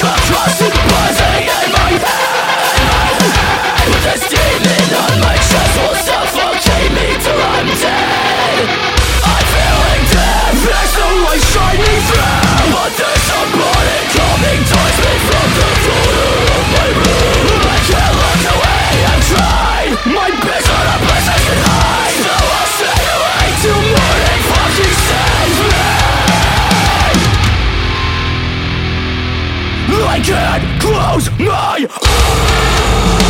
come trust. close my eyes.